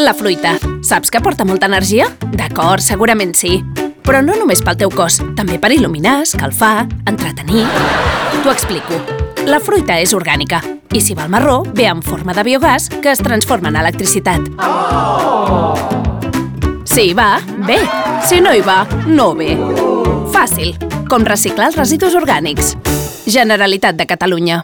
La fruita. Saps que porta molta energia? D'acord, segurament sí. Però no només pel teu cos, també per il·luminar, escalfar, entretenir... T'ho explico. La fruita és orgànica i si va al marró, ve en forma de biogàs que es transforma en electricitat. Oh! Si hi va, bé. Si no hi va, no ve. Fàcil, com reciclar els residus orgànics. Generalitat de Catalunya.